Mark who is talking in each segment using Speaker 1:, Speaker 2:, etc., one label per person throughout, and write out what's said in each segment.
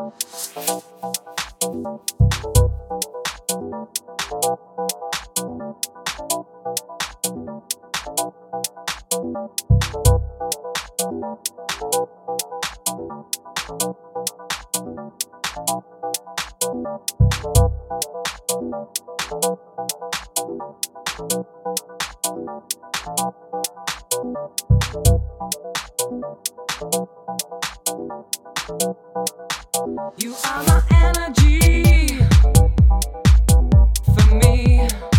Speaker 1: You are my energy for me.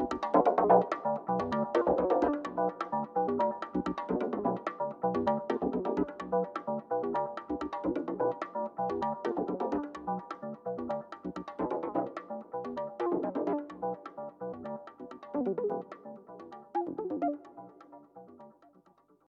Speaker 1: you